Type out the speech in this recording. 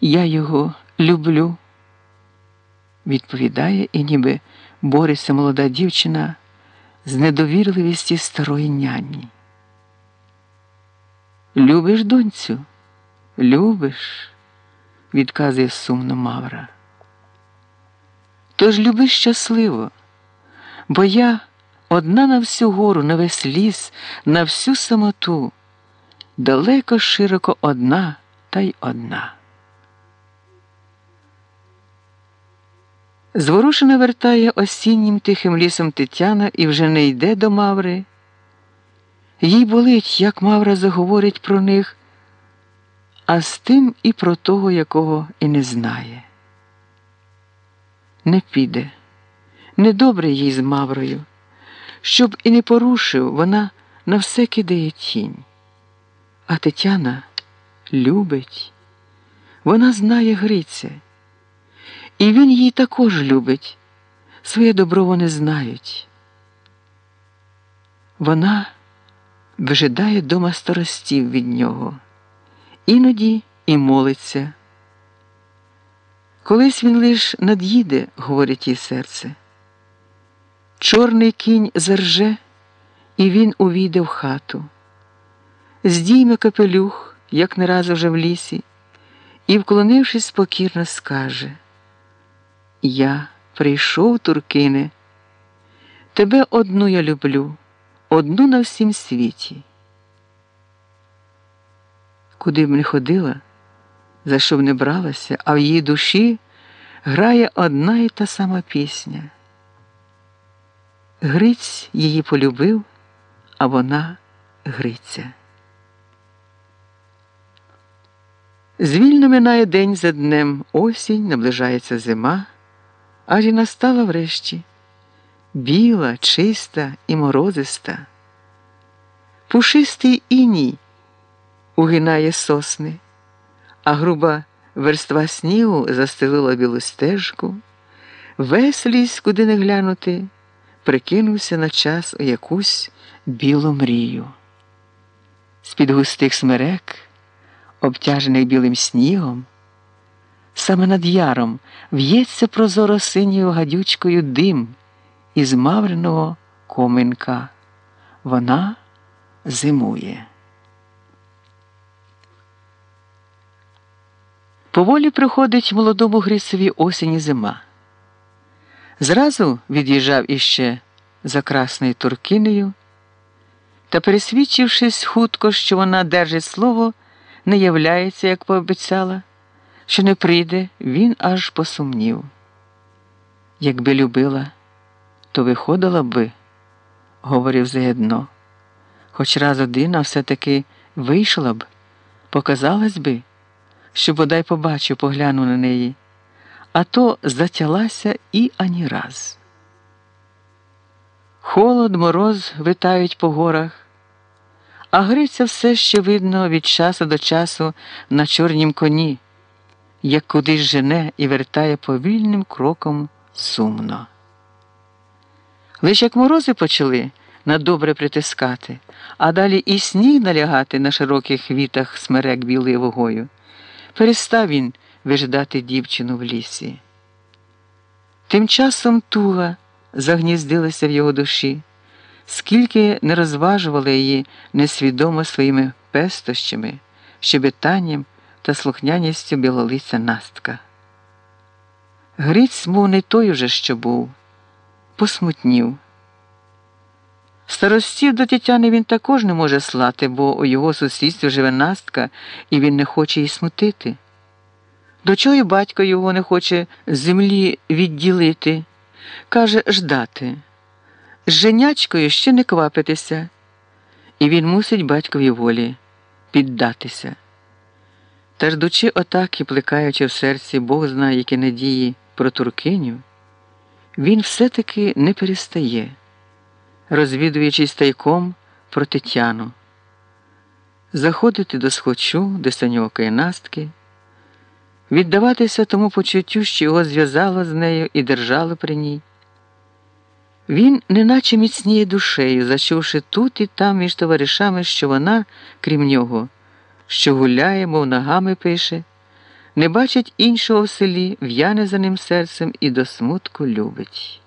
Я його люблю, відповідає і ніби бореться молода дівчина з недовірливістю старої няні. Любиш, донцю? Любиш, відказує сумно Мавра. Тож люби щасливо, бо я одна на всю гору, на весь ліс, на всю самоту, далеко широко одна та й одна. Зворушена вертає осіннім тихим лісом Тетяна і вже не йде до Маври. Їй болить, як Мавра заговорить про них, а з тим і про того, якого і не знає. Не піде, недобре їй з Маврою. Щоб і не порушив, вона на все кидає тінь. А Тетяна любить, вона знає Гриця. І він її також любить, своє добро вони знають. Вона вижидає дома старостів від нього, іноді і молиться. Колись він лиш над'їде, говорить їй серце. Чорний кінь зарже, і він увійде в хату, здійме капелюх, як не раз уже в лісі, і, вклонившись, спокірно, скаже. Я прийшов, Туркине, тебе одну я люблю, одну на всім світі. Куди б не ходила, за що б не бралася, а в її душі грає одна і та сама пісня. Гриць її полюбив, а вона Гриця. Звільно минає день за днем, осінь, наближається зима. Аж і настала врешті біла, чиста і морозиста. Пушистий іній угинає сосни, а груба верства снігу застелила білу стежку, весь ліс, куди не глянути, прикинувся на час у якусь білу мрію. З-під густих смерек, обтяжених білим снігом. Саме над яром в'ється прозоро синьою гадючкою дим із мавриного коминка. Вона зимує. Поволі приходить молодому Грицеві осінь і зима. Зразу від'їжджав іще за красною туркинею та, пересвідчившись хутко, що вона держить слово, не являється, як пообіцяла що не прийде, він аж посумнів. Якби любила, то виходила би, говорив заєдно. Хоч раз один, а все-таки вийшла б, показалась би, що бодай побачив, погляну на неї, а то затялася і ані раз. Холод, мороз витають по горах, а Гриця все ще видно від часу до часу на чорнім коні як кудись жене і вертає повільним кроком сумно. Лише як морози почали на добре притискати, а далі і сніг налягати на широких вітах смерек білою вогою, перестав він виждати дівчину в лісі. Тим часом туга загніздилася в його душі, скільки не розважувала її несвідомо своїми пестощами, щебетанням та слухняністю білолиця настка. Гриць, мов не той уже, що був, посмутнів. Старостів до Тетяни він також не може слати, бо у його сусідстві живе настка, і він не хоче її смутити. До чого й батько його не хоче землі відділити, каже ждати. З женячкою ще не квапитися, і він мусить батькові волі піддатися. Та ждучи отак і плекаючи в серці Бог знає, які надії про туркиню, він все-таки не перестає, розвідуючись тайком про Тетяну, заходити до схочу, до саньокої настки, віддаватися тому почуттю, що його зв'язало з нею і держало при ній. Він неначе міцніє душею, зачувши тут і там між товаришами, що вона, крім нього, що гуляє, мов ногами пише, Не бачить іншого в селі, в'яне за ним серцем і до смутку любить.